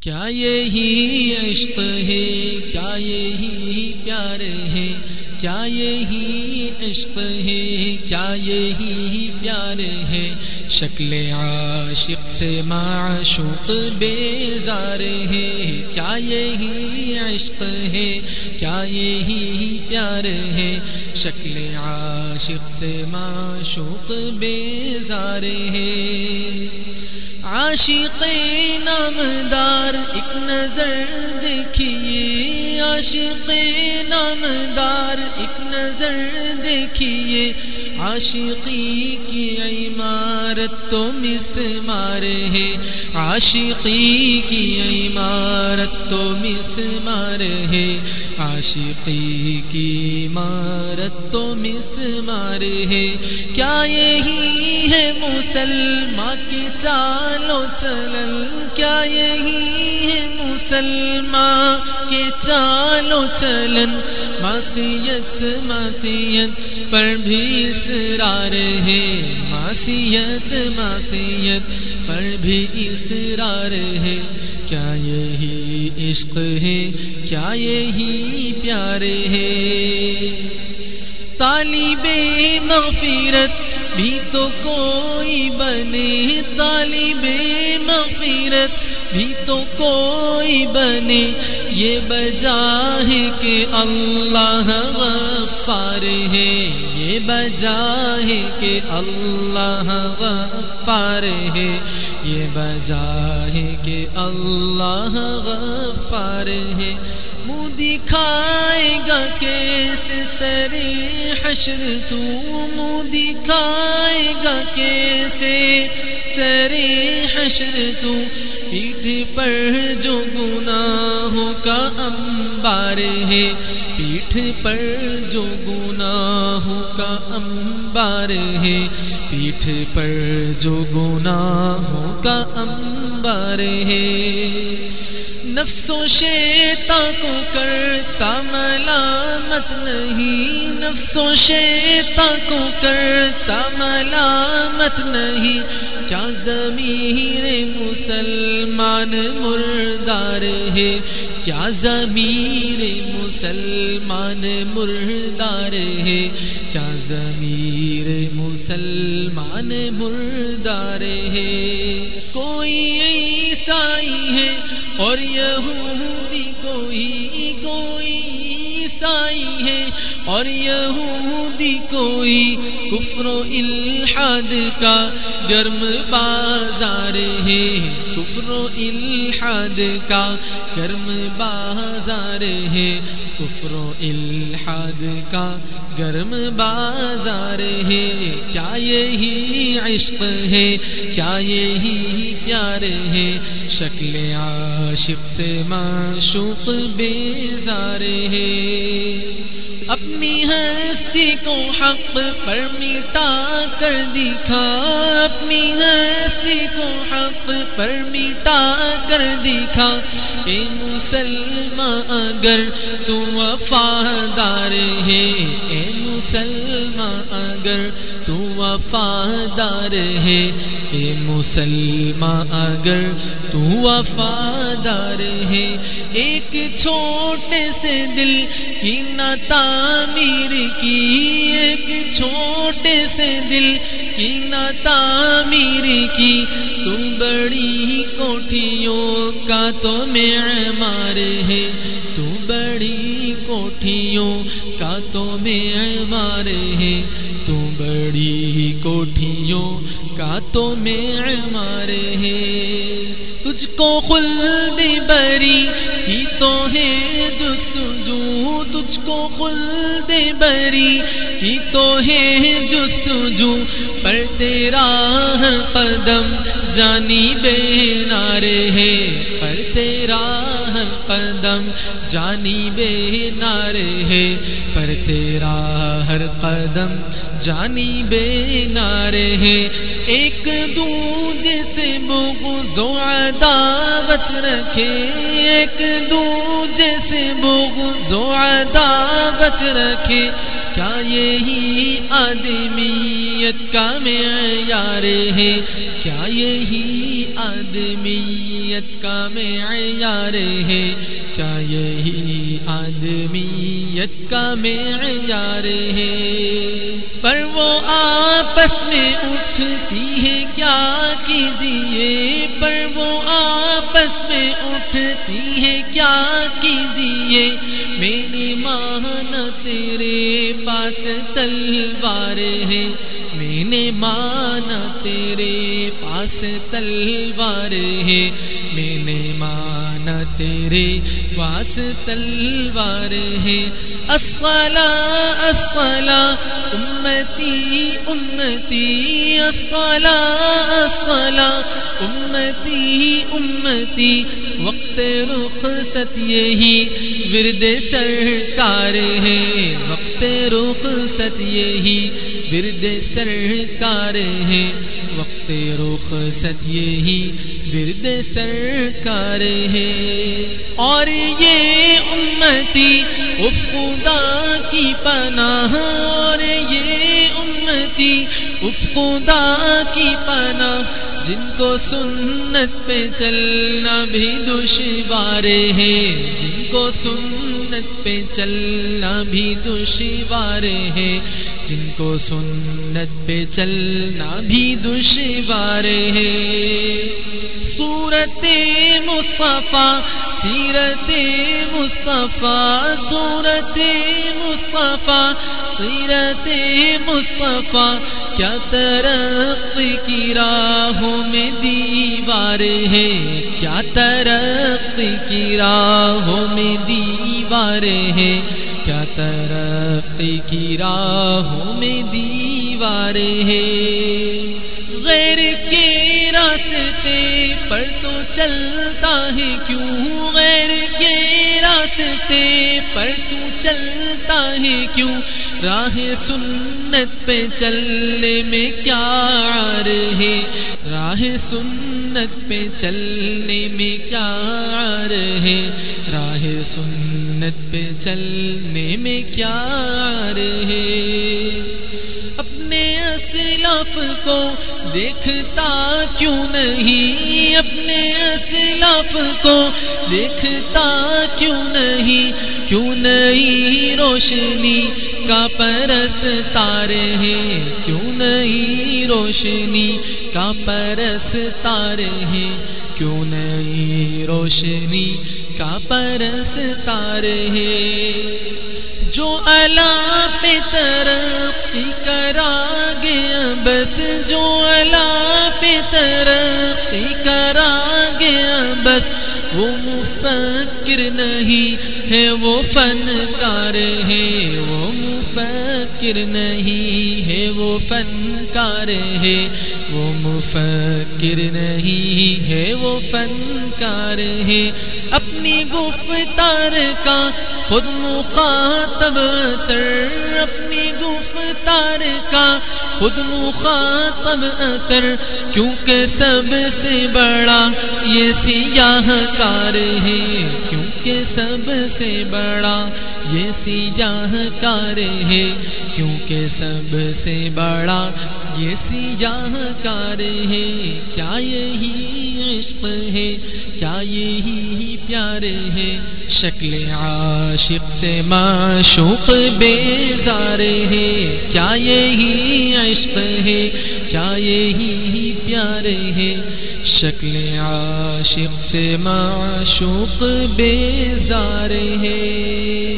کیا یہی عشق ہے؟ کیا یہی پیار ہے؟ کیا یہی عشق ہے؟ کیا یہی پیار ہے؟ شکل عاشق سے معشوق بیزار ہے۔ کیا یہی عشق ہے؟ کیا یہی پیار ہے؟ شکل عاشق سے معشوق بیزار ہے۔ عاشق نامدار، ایک نظر دیکھیے عاشق نامدار، ایک نظر دیکھیے عاشقی کی عمارت تو مس مار ہے۔ عاشقی کی عمارت تو مس مار ہے۔ عاشقی کی عمارت تو مسمار ہے۔ کیا یہی ہے مسلمان کی چالو چلل کیا یہی ہے مسلمان کے چالو چلن؟ معصیت معصیت پر بھی اسرار ہے۔ معصیت معصیت پر بھی اسرار ہے۔ کیا یہی عشق ہے؟ کیا یہی پیار ہے؟ طالب مغفرت بھی تو کوئی بنے، طالب مغفرت بھی تو کوئی بنے۔ یہ بجا ہے کہ اللہ غفار ہے۔ یہ بجا ہے کہ اللہ غفار ہے۔ یہ بجا ہے کہ اللہ غفار ہے۔ دکھائے گا کیسے سر حشر، تو منہ دکھائے گا کیسے سر حشر، تو پیٹھ پر جو گناہوں کا امبار ہے، پیٹھ پر جو گناہوں کا امبار ہے، پیٹھ پر جو گناہوں کا امبار ہے۔ نفس و شیتا کو کرتا ملامت نہیں۔ نفس و شیتا کو کرتا ملامت نہیں۔ کیا ضمیر مسلمان مردار ہے کیا ضمیر مسلمان مردار ہے کیا ضمیر اور یہودی کوئی کفر و الحاد کا گرم بازار ہے۔ کفر و الحاد کا گرم بازار ہے۔ کفر و الحاد کا گرم بازار ہے۔ کیا یہی عشق ہے؟ کیا یہی پیار ہے؟ شکل عاشق سے معشوق بیزار ہے۔ اپنی ہستی کو حق پر مٹا کر دکھا اپنی ہستی کو حق پر مٹا کر دکھا اے مسلمان، اگر تو وفادار ہے، اے مسلمان، اگر تو وفادار ہے، اے مسلمان، اگر تو وفادار ہے۔ ایک چھوٹے سے دل کی نہ تعمیر کی ایک چھوٹے سے دل کی نہ تعمیر کی، تو بڑی کوٹھیوں کا تو معمار ہے۔ تو بڑی کوٹھیوں کا تو معمار ہے۔ تو بڑی کوٹھیوں کا تو معمار ہے۔ تجھ کو خلد بری ہی تو ہے جستجو کو خلد بری کی تو ہے جستجو پر تیرا ہر قدم جانی بے نارے ہے پر تیرا ہر قدم جانی بے نارے ہے پر تیرا قدم جانی بے نارے ہے ایک دوجے سے بغض و عداوت رکھے۔ ایک دوجے سے بغض و عداوت رکھے۔ کیا یہی آدمیت کا معیار ہے؟ کیا یہی آدمیت کا معیار ہے؟ کیا یہی کا معیار ہے، پر وہ آپس میں اٹھتی ہے، کیا کیجیے پر وہ آپس میں اٹھتی ہے، کیا کیجیے میری مانا تیرے پاس تلوار ہے میں نے مانا تیرے پاس تلوار ہے میں نے تیرے پاس تلوار ہے۔ اصلا اصلا امتی امتی اصلا اصلا امتی امتی۔ وقت رخ یہی ورد سرکار ہے۔ وقت رخ یہی ورد سرکار ہے وقت رخ ست یہی ورد سرکار ہے اور یہ امتی اف خدا کی پناہ، اور یہ امتی اف خدا کی پناہ، جن کو سنت پہ چلنا بھی دشوار ہے۔ جن کو سنت پہ چلنا بھی دشوار ہے۔ جن کو سنت پہ چلنا بھی دشوار ہے۔ صورت مصطفیٰ، سیرت مصطفیٰ صورت مصطفیٰ، سیرت مصطفیٰ۔ کیا ترقی کی راہوں میں دیوار ہے؟ کیا ترقی کی راہوں میں دیوار ہے؟ کیا ترقی کی راہوں میں دیوار ہے غیر کے راستے پر تو چلتا ہے، کیوں غیر کے راستے پر تو چلتا ہے، کیوں راہ سنت پہ چلنے میں کیا عار ہے؟ راہ سنت پہ چلنے میں کیا عار ہے؟ راہ سنت چلنے میں کیا عار ہے؟ اپنے اسلاف کو دیکھتا کیوں نہیں؟ اپنے اسلاف کو دیکھتا کیوں نہیں؟ کیوں نہیں روشنی کا پرس تارے ہیں کیوں نہیں روشنی کا پرس تارے ہیں کیوں نہیں روشنی کا پرس تارے ہیں جو اللہ پہ ترقی کرا گیا، بس جو اللہ پہ ترقی کرا گیا، بس وہ مفکر نہیں ہے، وہ فنکار ہے، وہ مفکر نہیں ہے، وہ فنکار ہے، وہ مفکر نہیں ہے، وہ فنکار ہے۔ اپنی گفتار کا خود مخاطب اثر اپنی گفتار کا خود مخاطب اثر کیونکہ سب سے بڑا یہ سیاہ کار ہے، کیونکہ سب سے بڑا یہ سیاہ کار ہے، کیونکہ سب سے بڑا یہ سیاہ کار ہے، کیا یہی عشق ہے، کیا یہی پیار ہے؟ شکل عاشق سے معشوق بیزار ہے، کیا یہی عشق ہے؟ کیا یہی پیار ہے؟ شکل عاشق سے معشوق بیزار ہے۔